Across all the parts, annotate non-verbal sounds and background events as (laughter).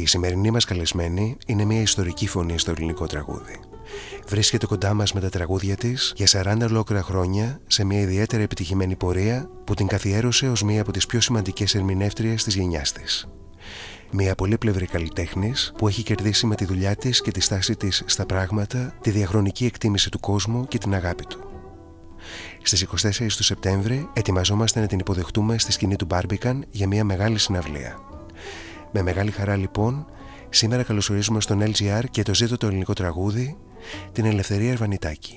Η σημερινή μας καλεσμένη είναι μια ιστορική φωνή στο ελληνικό τραγούδι. Βρίσκεται κοντά μας με τα τραγούδια της για 40 ολόκληρα χρόνια σε μια ιδιαίτερα επιτυχημένη πορεία που την καθιέρωσε ως μία από τις πιο σημαντικές ερμηνεύτριες της γενιάς της. Μια πολύπλευρη καλλιτέχνης που έχει κερδίσει με τη δουλειά της και τη στάση της στα πράγματα τη διαχρονική εκτίμηση του κόσμου και την αγάπη του. Στις 24 του Σεπτέμβρη ετοιμαζόμαστε να την υποδεχτούμε στη σκηνή του Μπάρμπικαν για μια μεγάλη συναυλία. Με μεγάλη χαρά λοιπόν, σήμερα καλωσορίζουμε στον LGR και το ζήτο το ελληνικό τραγούδι, την Ελευθερία Ερβανιτάκη.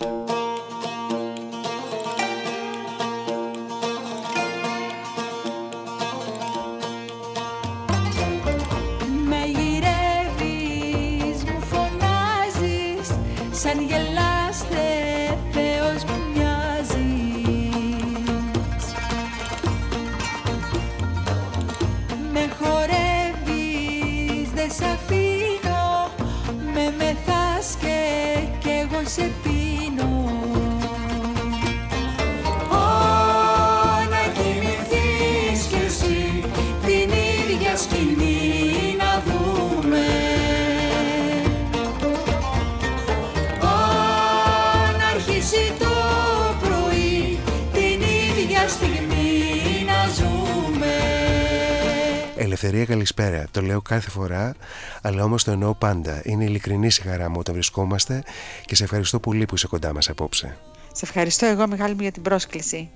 Ελευθερία, καλησπέρα. Το λέω κάθε φορά, αλλά όμως το εννοώ πάντα. Είναι ειλικρινή η χαρά μου όταν βρισκόμαστε και σε ευχαριστώ πολύ που είσαι κοντά μας απόψε. Σε ευχαριστώ εγώ μεγάλη μου για την πρόσκληση.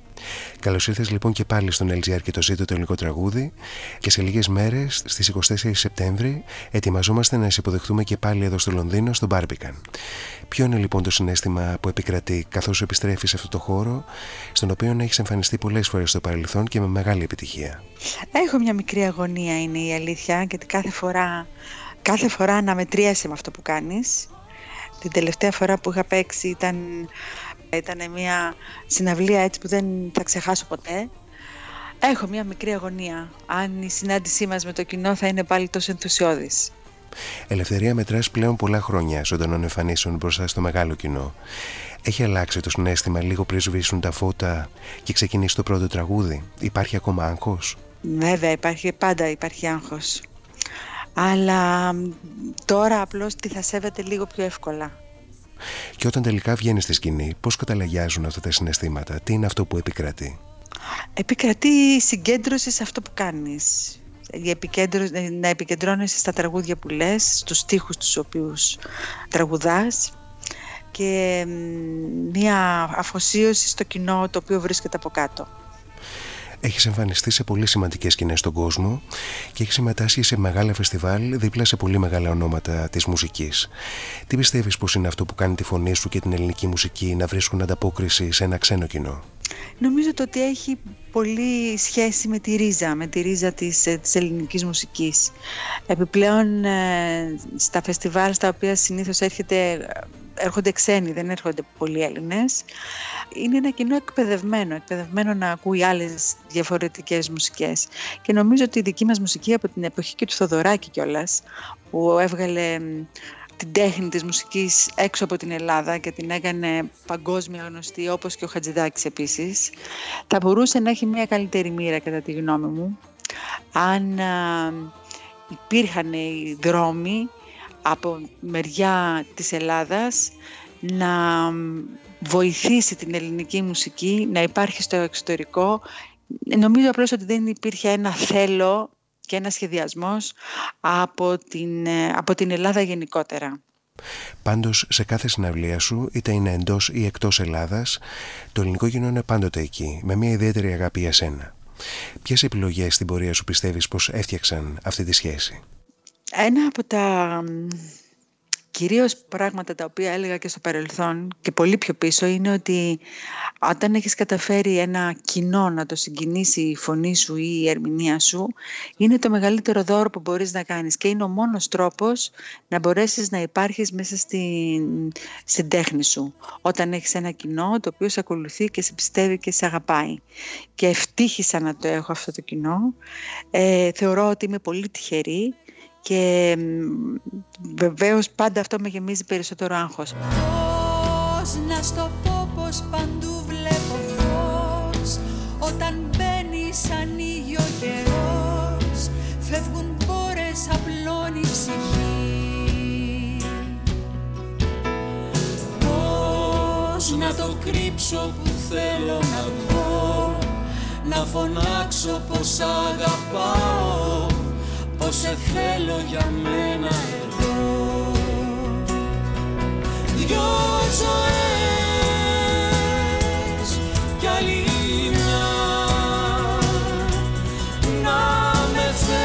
Καλώς ήρθες λοιπόν και πάλι στον LGR και το ζήτο το ελληνικό τραγούδι. Και σε λίγες μέρες, στις 24 Σεπτέμβρη, ετοιμαζόμαστε να σε υποδεχτούμε και πάλι εδώ στο Λονδίνο, στο Μπάρμπικαν. Ποιο είναι λοιπόν το συνέστημα που επικρατεί καθώς επιστρέφεις σε αυτό το χώρο, στον οποίο έχεις εμφανιστεί πολλές φορές στο παρελθόν και με μεγάλη επιτυχία; Έχω μια μικρή αγωνία, είναι η αλήθεια, γιατί κάθε φορά, κάθε φορά αναμετρίασαι με αυτό που κάνεις. Την τελευταία φορά που είχα παίξει ήταν ήταν μια συναυλία έτσι που δεν θα ξεχάσω ποτέ. Έχω μια μικρή αγωνία. Αν η συνάντησή μας με το κοινό θα είναι πάλι τόσο ενθουσιώδης. Ελευθερία μετράς πλέον πολλά χρόνια ζωντανών εμφανίσεων μπροστά στο μεγάλο κοινό. Έχει αλλάξει το συνέστημα λίγο πριν σβήσουν τα φώτα και ξεκινήσει το πρώτο τραγούδι. Υπάρχει ακόμα άγχος; Βέβαια, υπάρχει, πάντα υπάρχει άγχος. Αλλά τώρα απλώς τη θα σέβεται λίγο πιο εύκολα. Και όταν τελικά βγαίνει στη σκηνή, πώς καταλαγιάζουν αυτά τα συναισθήματα, τι είναι αυτό που επικρατεί; Επικρατεί η συγκέντρωση σε αυτό που κάνεις. να επικεντρώνεσαι στα τραγούδια που λες, στους στίχους τους οποίους τραγουδάς και μια αφοσίωση στο κοινό το οποίο βρίσκεται από κάτω. Έχεις εμφανιστεί σε πολύ σημαντικές σκηνές στον κόσμο και έχεις συμμετάσχει σε μεγάλα φεστιβάλ δίπλα σε πολύ μεγάλα ονόματα της μουσικής. Τι πιστεύεις πως είναι αυτό που κάνει τη φωνή σου και την ελληνική μουσική να βρίσκουν ανταπόκριση σε ένα ξένο κοινό; Νομίζω το ότι έχει πολύ σχέση με τη ρίζα, με τη ρίζα της, ε, της ελληνικής μουσικής. Επιπλέον ε, στα φεστιβάλ στα οποία συνήθως έρχεται, έρχονται ξένοι, δεν έρχονται πολλοί Έλληνες, είναι ένα κοινό εκπαιδευμένο, εκπαιδευμένο να ακούει άλλες διαφορετικές μουσικές. Και νομίζω ότι η δική μας μουσική από την εποχή και του Θοδωράκη κιόλας, που έβγαλε την τέχνη της μουσικής έξω από την Ελλάδα και την έκανε παγκόσμια γνωστή όπως και ο Χατζηδάκης επίσης θα μπορούσε να έχει μια καλύτερη μοίρα κατά τη γνώμη μου αν υπήρχαν οι δρόμοι από μεριά της Ελλάδας να βοηθήσει την ελληνική μουσική να υπάρχει στο εξωτερικό νομίζω απλώς ότι δεν υπήρχε ένα θέλω και ένας σχεδιασμός από την, ε, από την Ελλάδα γενικότερα. Πάντως σε κάθε συναυλία σου, είτε είναι εντός ή εκτός Ελλάδας, το ελληνικό κοινό είναι πάντοτε εκεί, με μια ιδιαίτερη αγάπη για σένα. Ποιες επιλογές στην πορεία σου πιστεύεις πως έφτιαξαν αυτή τη σχέση; Ένα από τα κυρίως πράγματα τα οποία έλεγα και στο παρελθόν και πολύ πιο πίσω είναι ότι όταν έχεις καταφέρει ένα κοινό να το συγκινήσει η φωνή σου ή η ερμηνεία σου είναι το μεγαλύτερο δώρο που μπορείς να κάνεις και είναι ο μόνος τρόπος να μπορέσεις να υπάρχεις μέσα στην, στην τέχνη σου όταν έχεις ένα κοινό το οποίο σε ακολουθεί και σε πιστεύει και σε αγαπάει. Και ευτύχησα να το έχω αυτό το κοινό. Ε, θεωρώ ότι είμαι πολύ τυχερή και βεβαίως πάντα αυτό με γεμίζει περισσότερο άγχος. Πώς να στο πω πως παντού βλέπω φως. Όταν μπαίνει ανοίγει ο καιρός φεύγουν πόρες μέρες απλώνει η ψυχή. Πώς να το κρύψω που θέλω να πω Να φωνάξω πως αγαπάω Πως σε θέλω για μένα εδώ. Δυο ζωές κι άλλη μια. Να με θες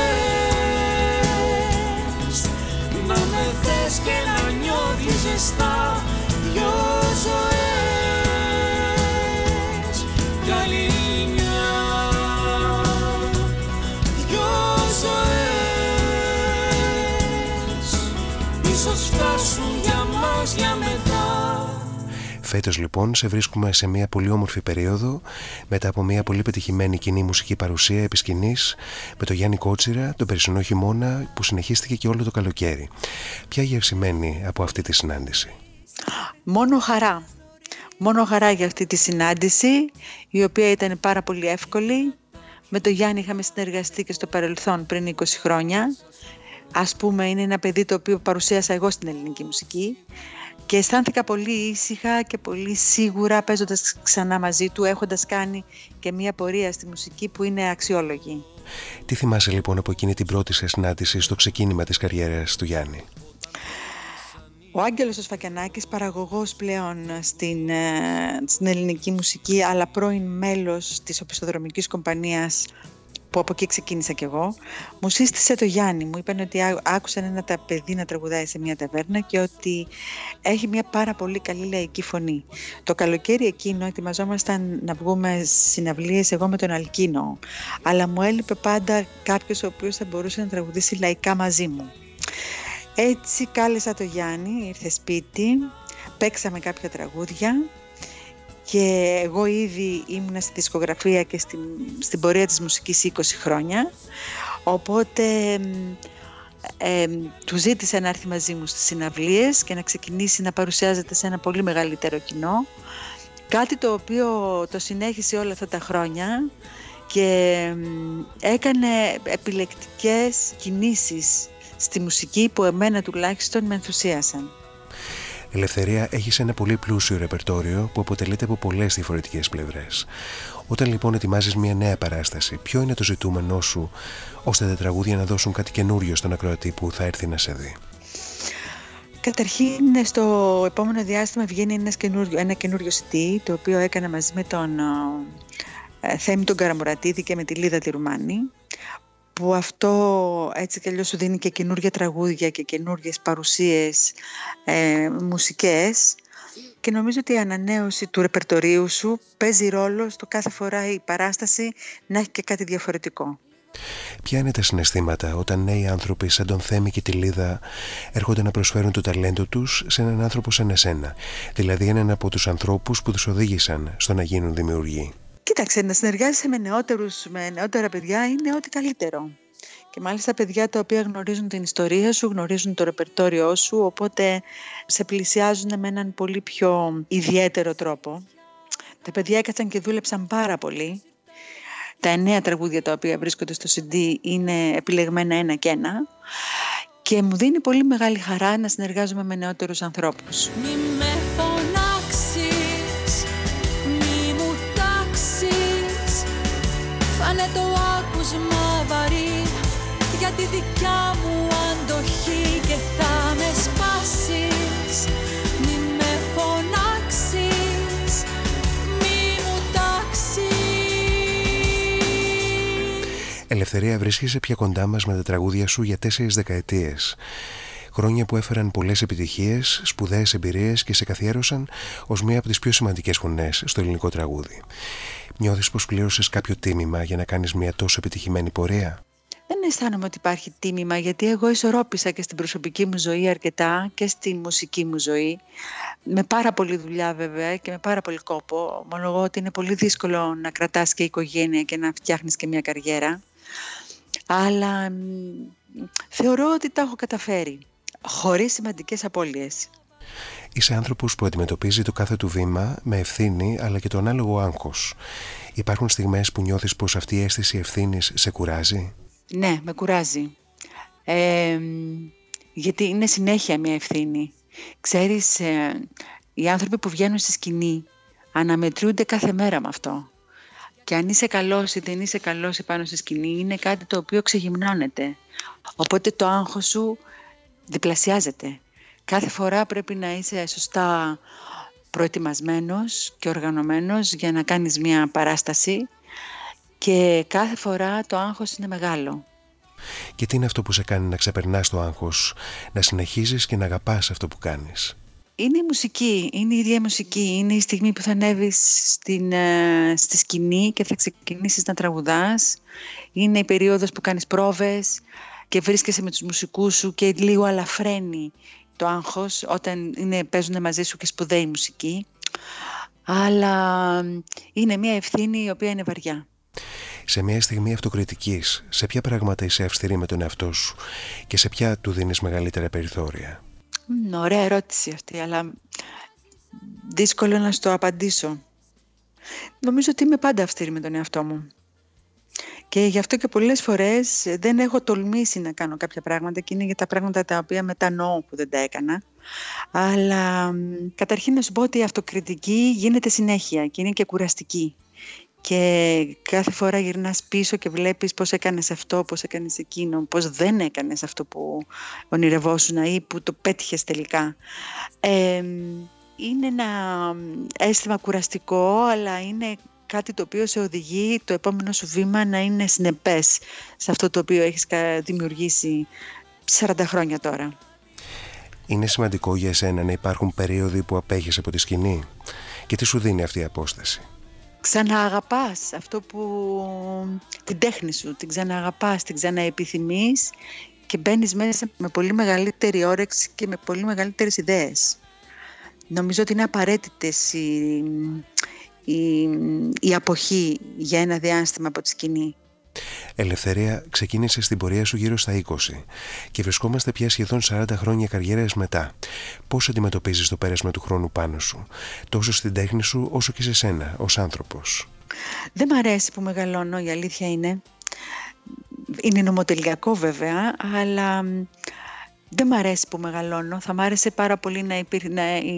Να με θες και να νιώθεις ζεστά Ίσως φτάσουν για μας για μετά Φέτος λοιπόν σε βρίσκουμε σε μια πολύ όμορφη περίοδο μετά από μια πολύ πετυχημένη κοινή μουσική παρουσία επί σκηνής, με το Γιάννη Κότσιρα τον περσινό χειμώνα που συνεχίστηκε και όλο το καλοκαίρι. Ποια γεύση μένει από αυτή τη συνάντηση; Μόνο χαρά. Μόνο χαρά για αυτή τη συνάντηση, η οποία ήταν πάρα πολύ εύκολη. Με το Γιάννη είχαμε συνεργαστεί και στο παρελθόν πριν 20 χρόνια. Ας πούμε είναι ένα παιδί το οποίο παρουσίασα εγώ στην ελληνική μουσική και αισθάνθηκα πολύ ήσυχα και πολύ σίγουρα παίζοντας ξανά μαζί του έχοντας κάνει και μια πορεία στη μουσική που είναι αξιόλογη. Τι θυμάσαι λοιπόν από εκείνη την πρώτη σε συνάντηση στο ξεκίνημα της καριέρας του Γιάννη; Ο Άγγελος ο Σφακιανάκης, παραγωγός πλέον στην, ε, στην ελληνική μουσική αλλά πρώην μέλος της οπισθοδρομικής κομπανίας που από εκεί ξεκίνησα κι εγώ, μου σύστησε το Γιάννη. Μου είπαν ότι άκουσαν ένα τα παιδί να τραγουδάει σε μια ταβέρνα και ότι έχει μια πάρα πολύ καλή λαϊκή φωνή. Το καλοκαίρι εκείνο ετοιμαζόμασταν να βγούμε συναυλίες εγώ με τον Αλκίνο, αλλά μου έλειπε πάντα κάποιος ο οποίος θα μπορούσε να τραγουδήσει λαϊκά μαζί μου. Έτσι κάλεσα το Γιάννη, ήρθε σπίτι, παίξαμε κάποια τραγούδια και εγώ ήδη ήμουνα στη δισκογραφία και στην, στην πορεία της μουσικής 20 χρόνια οπότε ε, του ζήτησα να έρθει μαζί μου στις συναυλίες και να ξεκινήσει να παρουσιάζεται σε ένα πολύ μεγαλύτερο κοινό κάτι το οποίο το συνέχισε όλα αυτά τα χρόνια και έκανε επιλεκτικές κινήσεις στη μουσική που εμένα τουλάχιστον με ενθουσίασαν. Ελευθερία έχεις ένα πολύ πλούσιο ρεπερτόριο που αποτελείται από πολλές διαφορετικές πλευρές. Όταν λοιπόν ετοιμάζεις μια νέα παράσταση, ποιο είναι το ζητούμενό σου ώστε τα τραγούδια να δώσουν κάτι καινούριο στον ακροατή που θα έρθει να σε δει; Καταρχήν στο επόμενο διάστημα βγαίνει ένας καινούριο, ένα καινούριο CD το οποίο έκανα μαζί με τον ε, Θέμη τον Καραμουρατίδη και με τη Λίδα τη Ρουμάνη που αυτό έτσι κι αλλιώς σου δίνει και καινούργια τραγούδια και καινούργιες παρουσίες ε, μουσικές και νομίζω ότι η ανανέωση του ρεπερτορίου σου παίζει ρόλο στο κάθε φορά η παράσταση να έχει και κάτι διαφορετικό. Ποια είναι τα συναισθήματα όταν νέοι άνθρωποι σαν τον Θέμη και τη Λίδα έρχονται να προσφέρουν το ταλέντο τους σε έναν άνθρωπο σαν εσένα, δηλαδή έναν από τους ανθρώπους που τους οδήγησαν στο να γίνουν δημιουργοί. Κοίταξε, να συνεργάζεσαι με νεότερους, με νεότερα παιδιά είναι ό,τι καλύτερο. Και μάλιστα παιδιά τα οποία γνωρίζουν την ιστορία σου, γνωρίζουν το ρεπερτόριό σου, οπότε σε πλησιάζουν με έναν πολύ πιο ιδιαίτερο τρόπο. Τα παιδιά έκατσαν και δούλεψαν πάρα πολύ. Τα εννέα τραγούδια τα οποία βρίσκονται στο CD είναι επιλεγμένα ένα και ένα. Και μου δίνει πολύ μεγάλη χαρά να συνεργάζομαι με νεότερους ανθρώπους. είναι τη δικιά μου αντοχή και θα με σπάσεις. Μη με φωνάξεις μη μου τάξεις. Ελευθερία βρίσκεσαι πια κοντά μας με τα τραγούδια σου για τέσσερις δεκαετίες. Χρόνια που έφεραν πολλές επιτυχίες, σπουδαίες εμπειρίες και σε καθιέρωσαν ως μία από τις πιο σημαντικές φωνές στο ελληνικό τραγούδι. Νιώθεις πως πλήρωσες κάποιο τίμημα για να κάνεις μια τόσο επιτυχημένη πορεία; Δεν αισθάνομαι ότι υπάρχει τίμημα γιατί εγώ ισορρόπησα και στην προσωπική μου ζωή αρκετά και στη μουσική μου ζωή. Με πάρα πολύ δουλειά βέβαια και με πάρα πολύ κόπο. Ομολογώ ότι είναι πολύ δύσκολο να κρατάς και οικογένεια και να φτιάχνεις και μια καριέρα. Αλλά θεωρώ ότι τα έχω καταφέρει χωρίς σημαντικές απώλειες. Είσαι άνθρωπος που αντιμετωπίζει το κάθε του βήμα με ευθύνη αλλά και το ανάλογο άγχος. Υπάρχουν στιγμές που νιώθεις πως αυτή η αίσθηση ευθύνης σε κουράζει; Ναι, με κουράζει. γιατί είναι συνέχεια μια ευθύνη. Ξέρεις, ε, οι άνθρωποι που βγαίνουν στη σκηνή αναμετρούνται κάθε μέρα με αυτό. Και αν είσαι καλός ή δεν είσαι καλός επάνω στη σκηνή είναι κάτι το οποίο ξεγυμνώνεται. Οπότε το άγχος σου διπλασιάζεται. Κάθε φορά πρέπει να είσαι σωστά προετοιμασμένος και οργανωμένος για να κάνεις μια παράσταση και κάθε φορά το άγχος είναι μεγάλο. Και τι είναι αυτό που σε κάνει να ξεπερνάς το άγχος, να συνεχίζεις και να αγαπάς αυτό που κάνεις. Είναι η μουσική, είναι η ίδια η μουσική. Είναι η στιγμή που θα ανέβεις στην, ε, στη σκηνή και θα ξεκινήσεις να τραγουδάς. Είναι η περίοδος που κάνεις πρόβες και βρίσκεσαι με τους μουσικούς σου και λίγο αλαφραίνει το άγχος όταν είναι, παίζουν μαζί σου και σπουδαίοι μουσική. Αλλά είναι μια ευθύνη η οποία είναι βαριά. Σε μια στιγμή αυτοκριτικής, σε ποια πράγματα είσαι αυστηρή με τον εαυτό σου και σε ποια του δίνεις μεγαλύτερα περιθώρια; ωραία ερώτηση αυτή, αλλά δύσκολο να σου το απαντήσω. Νομίζω ότι είμαι πάντα αυστηρή με τον εαυτό μου. Και γι' αυτό και πολλές φορές δεν έχω τολμήσει να κάνω κάποια πράγματα και είναι για τα πράγματα τα οποία μετανοώ που δεν τα έκανα. Αλλά καταρχήν να σου πω ότι η αυτοκριτική γίνεται συνέχεια και είναι και κουραστική. Και κάθε φορά γυρνάς πίσω και βλέπεις πώς έκανες αυτό, πώς έκανες εκείνο, πώς δεν έκανες αυτό που ονειρευόσουν ή που το πέτυχες τελικά. είναι ένα αίσθημα κουραστικό, αλλά είναι κάτι το οποίο σε οδηγεί το επόμενο σου βήμα να είναι συνεπές σε αυτό το οποίο έχεις δημιουργήσει 40 χρόνια τώρα. Είναι σημαντικό για εσένα να υπάρχουν περίοδοι που απέχεις από τη σκηνή και τι σου δίνει αυτή η απόσταση; Ξανααγαπάς αυτό που... την τέχνη σου, την ξανααγαπάς, την ξαναεπιθυμείς και μπαίνεις μέσα με πολύ μεγαλύτερη όρεξη και με πολύ μεγαλύτερες ιδέες. Νομίζω ότι είναι απαραίτητες οι, η, η αποχή για ένα διάστημα από τη σκηνή. Ελευθερία ξεκίνησε στην πορεία σου γύρω στα 20 και βρισκόμαστε πια σχεδόν 40 χρόνια καριέρας μετά. Πώς αντιμετωπίζεις το πέρασμα του χρόνου πάνω σου, τόσο στην τέχνη σου όσο και σε σένα ως άνθρωπος; Δεν μ' αρέσει που μεγαλώνω, η αλήθεια είναι. Είναι νομοτελειακό βέβαια, αλλά δεν μ' αρέσει που μεγαλώνω. Θα μ' άρεσε πάρα πολύ να, υπήρ, να η,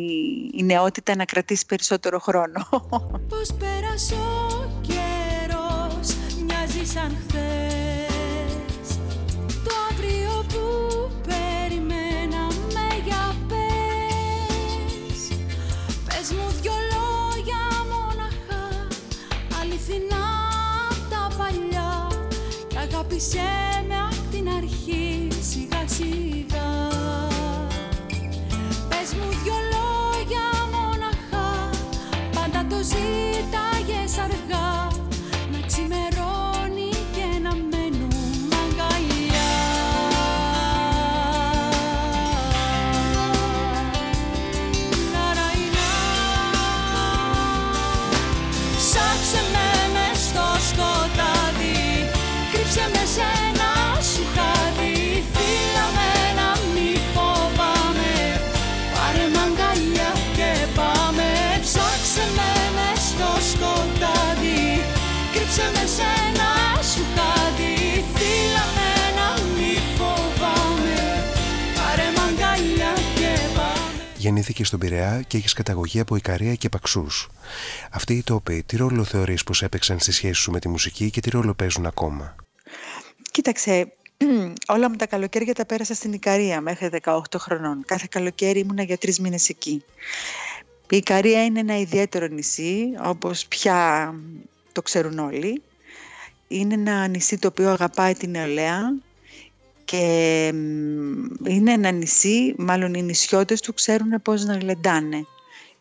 η νεότητα να κρατήσει περισσότερο χρόνο. Πώς πέρασε ο καιρός, μοιάζει σαν χθες. Το αύριο που περιμέναμε για πες. Πες μου δυο λόγια μοναχά, αληθινά τα παλιά. Και αγάπησέ με απ' την αρχή σιγά σιγά. ζήταγες Γεννήθηκε στον Πειραιά και έχεις καταγωγή από Ικαρία και Παξούς. Αυτοί οι τόποι, τι ρόλο θεωρείς πως έπαιξαν στη σχέση σου με τη μουσική και τι ρόλο παίζουν ακόμα; Κοίταξε, (clears throat) όλα μου τα καλοκαίρια τα πέρασα στην Ικαρία μέχρι 18 χρονών. Κάθε καλοκαίρι ήμουνα για τρεις μήνες εκεί. Η Ικαρία είναι ένα ιδιαίτερο νησί, όπως πια το ξέρουν όλοι. Είναι ένα νησί το οποίο αγαπάει την νεολαία και είναι ένα νησί, μάλλον οι νησιώτες του ξέρουν πώς να γλεντάνε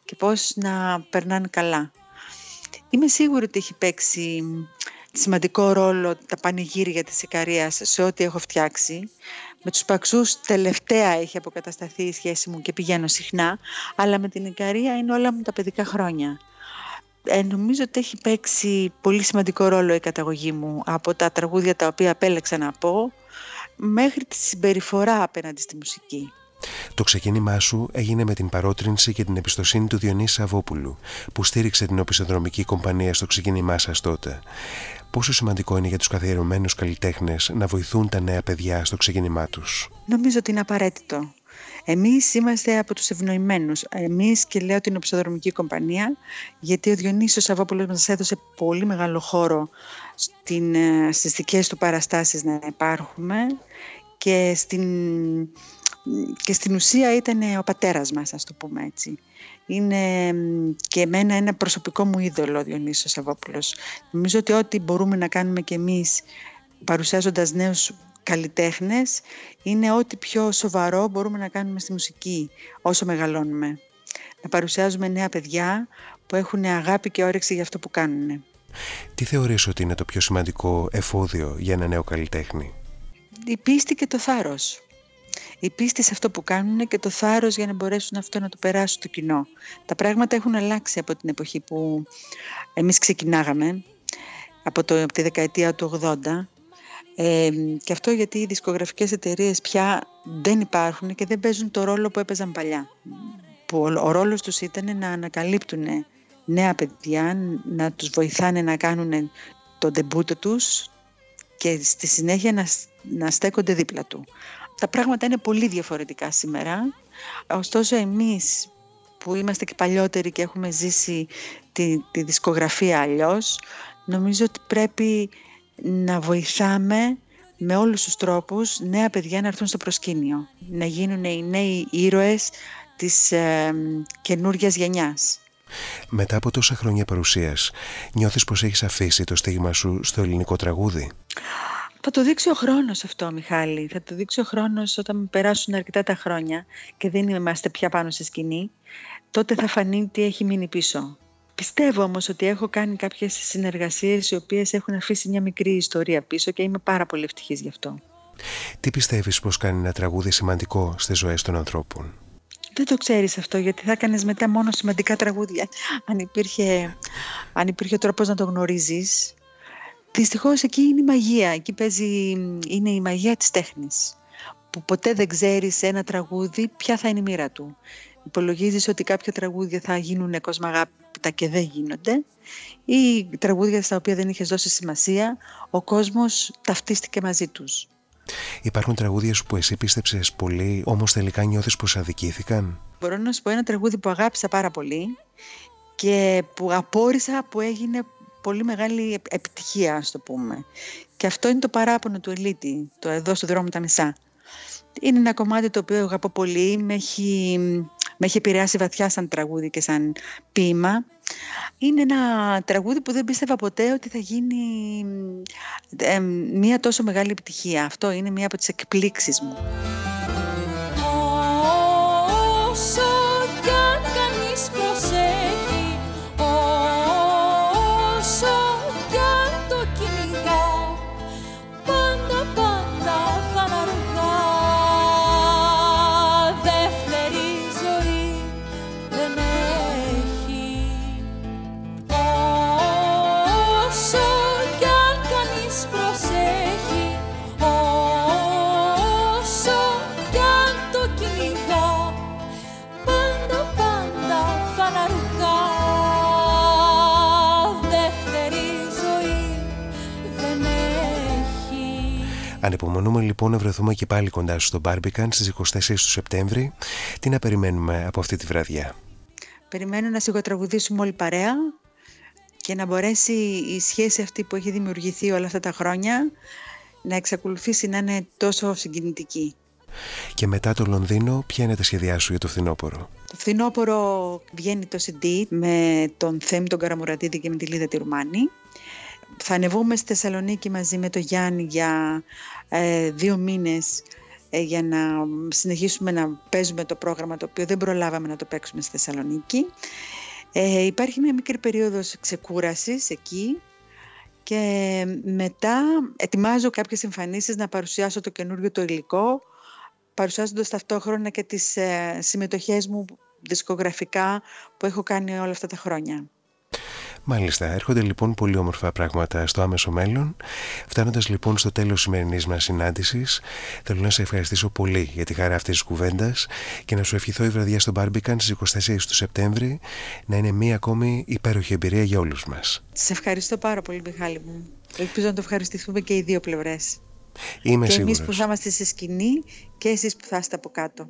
και πώς να περνάνε καλά. Είμαι σίγουρη ότι έχει παίξει σημαντικό ρόλο τα πανηγύρια της Ικαρίας σε ό,τι έχω φτιάξει. Με τους Παξούς τελευταία έχει αποκατασταθεί η σχέση μου και πηγαίνω συχνά, αλλά με την Ικαρία είναι όλα μου τα παιδικά χρόνια. Ε, νομίζω ότι έχει παίξει πολύ σημαντικό ρόλο η καταγωγή μου από τα τραγούδια τα οποία απέλεξα να πω μέχρι τη συμπεριφορά απέναντι στη μουσική. Το ξεκίνημά σου έγινε με την παρότρινση και την εμπιστοσύνη του Διονύση Σαββόπουλου, που στήριξε την οπισθοδρομική κομπανία στο ξεκίνημά σας τότε. πόσο σημαντικό είναι για τους καθιερωμένους καλλιτέχνες να βοηθούν τα νέα παιδιά στο ξεκίνημά τους; Νομίζω ότι είναι απαραίτητο. Εμείς είμαστε από τους ευνοημένους. Εμείς και λέω την Οψοδρομική Κομπανία, γιατί ο Διονύσιος Σαββόπουλος μας έδωσε πολύ μεγάλο χώρο στην, ε, στις δικές του παραστάσεις να υπάρχουμε και στην, και στην ουσία ήταν ο πατέρας μας, ας το πούμε έτσι. Είναι και εμένα ένα προσωπικό μου είδωλο ο Διονύσιος Σαββόπουλος. Νομίζω ότι ό,τι μπορούμε να κάνουμε κι εμείς παρουσιάζοντας νέους καλλιτέχνες είναι ό,τι πιο σοβαρό μπορούμε να κάνουμε στη μουσική όσο μεγαλώνουμε. Να παρουσιάζουμε νέα παιδιά που έχουν αγάπη και όρεξη για αυτό που κάνουν. Τι θεωρείς ότι είναι το πιο σημαντικό εφόδιο για ένα νέο καλλιτέχνη; Η πίστη και το θάρρος. Η πίστη σε αυτό που κάνουν και το θάρρος για να μπορέσουν αυτό να το περάσουν στο κοινό. Τα πράγματα έχουν αλλάξει από την εποχή που εμείς ξεκινάγαμε, από, το, από τη δεκαετία του 80 ε, και αυτό γιατί οι δισκογραφικές εταιρείες πια δεν υπάρχουν και δεν παίζουν το ρόλο που έπαιζαν παλιά. Που ο, ο ρόλος τους ήταν να ανακαλύπτουν νέα παιδιά, να τους βοηθάνε να κάνουν το ντεμπούτο τους και στη συνέχεια να, να στέκονται δίπλα του. Τα πράγματα είναι πολύ διαφορετικά σήμερα, ωστόσο εμείς που είμαστε και παλιότεροι και έχουμε ζήσει τη, τη δισκογραφία αλλιώς, νομίζω ότι πρέπει να βοηθάμε με όλους τους τρόπους νέα παιδιά να έρθουν στο προσκήνιο, να γίνουν οι νέοι ήρωες της ε, καινούργιας γενιάς. Μετά από τόσα χρόνια παρουσίας, νιώθεις πως έχεις αφήσει το στίγμα σου στο ελληνικό τραγούδι; Θα το δείξει ο χρόνος αυτό, Μιχάλη. Θα το δείξει ο χρόνος όταν περάσουν αρκετά τα χρόνια και δεν είμαστε πια πάνω στη σκηνή. Τότε θα φανεί τι έχει μείνει πίσω. Πιστεύω όμως ότι έχω κάνει κάποιες συνεργασίες οι οποίες έχουν αφήσει μια μικρή ιστορία πίσω και είμαι πάρα πολύ ευτυχής γι' αυτό. Τι πιστεύεις πως κάνει ένα τραγούδι σημαντικό στις ζωές των ανθρώπων; Δεν το ξέρεις αυτό γιατί θα έκανες μετά μόνο σημαντικά τραγούδια. Αν υπήρχε, αν υπήρχε τρόπος να το γνωρίζεις. Δυστυχώς εκεί είναι η μαγεία. Εκεί παίζει, είναι η μαγεία της τέχνης. Που ποτέ δεν ξέρεις ένα τραγούδι ποια θα είναι η μοίρα του. Υπολογίζεις ότι κάποια τραγούδια θα γίνουν κοσμαγάπητα και δεν γίνονται ή τραγούδια στα οποία δεν είχες δώσει σημασία, ο κόσμος ταυτίστηκε μαζί τους; Υπάρχουν τραγούδια σου που εσύ πίστεψες πολύ, όμως τελικά νιώθεις πως αδικήθηκαν; Μπορώ να σου πω ένα τραγούδι που αγάπησα πάρα πολύ και που απόρρισα που έγινε πολύ μεγάλη επιτυχία, ας το πούμε. Και αυτό είναι το παράπονο του Ελίτη, το «Εδώ στο δρόμο τα μισά». Είναι ένα κομμάτι το οποίο αγαπώ πολύ, με έχει, με έχει επηρεάσει βαθιά σαν τραγούδι και σαν ποίημα. Είναι ένα τραγούδι που δεν πίστευα ποτέ ότι θα γίνει ε, μία τόσο μεγάλη επιτυχία. Αυτό είναι μία από τις εκπλήξεις μου. Ανυπομονούμε λοιπόν να βρεθούμε και πάλι κοντά σου στο Barbican στις 24 του Σεπτέμβρη. Τι να περιμένουμε από αυτή τη βραδιά; Περιμένω να σιγοτραγουδήσουμε όλη παρέα και να μπορέσει η σχέση αυτή που έχει δημιουργηθεί όλα αυτά τα χρόνια να εξακολουθήσει να είναι τόσο συγκινητική. Και μετά το Λονδίνο, ποια είναι τα σχέδιά σου για το φθινόπωρο; Το φθινόπωρο βγαίνει το CD με τον Θέμ τον Καραμουρατίδη και με τη Λίδα Τυρμάνη θα ανεβούμε στη Θεσσαλονίκη μαζί με το Γιάννη για ε, δύο μήνες ε, για να συνεχίσουμε να παίζουμε το πρόγραμμα το οποίο δεν προλάβαμε να το παίξουμε στη Θεσσαλονίκη. Ε, υπάρχει μια μικρή περίοδος ξεκούρασης εκεί και μετά ετοιμάζω κάποιες εμφανίσεις να παρουσιάσω το καινούργιο το υλικό παρουσιάζοντας ταυτόχρονα και τις ε, συμμετοχές μου δισκογραφικά που έχω κάνει όλα αυτά τα χρόνια. Μάλιστα, έρχονται λοιπόν πολύ όμορφα πράγματα στο άμεσο μέλλον. Φτάνοντας λοιπόν στο τέλος σημερινής μας συνάντησης, θέλω να σε ευχαριστήσω πολύ για τη χαρά αυτής της κουβέντας και να σου ευχηθώ η βραδιά στο Barbican στις 24 του Σεπτέμβρη να είναι μία ακόμη υπέροχη εμπειρία για όλους μας. Σε ευχαριστώ πάρα πολύ, Μιχάλη μου. Ελπίζω να το ευχαριστηθούμε και οι δύο πλευρές. Είμαι και σίγουρος. εμείς που θα είμαστε στη σκηνή και εσείς που θα είστε από κάτω.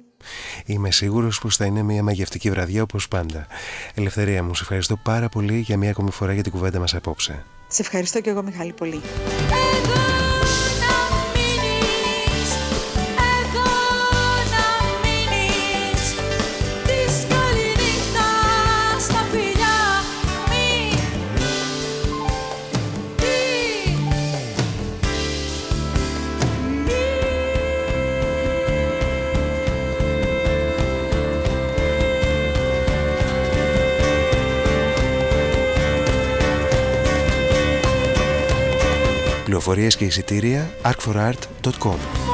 Είμαι σίγουρος πως θα είναι μια μαγευτική βραδιά όπως πάντα. Ελευθερία μου, σε ευχαριστώ πάρα πολύ για μια ακόμη φορά για την κουβέντα μας απόψε. Σε ευχαριστώ και εγώ Μιχάλη πολύ. Πληροφορίες και εισιτήρια arcforart.com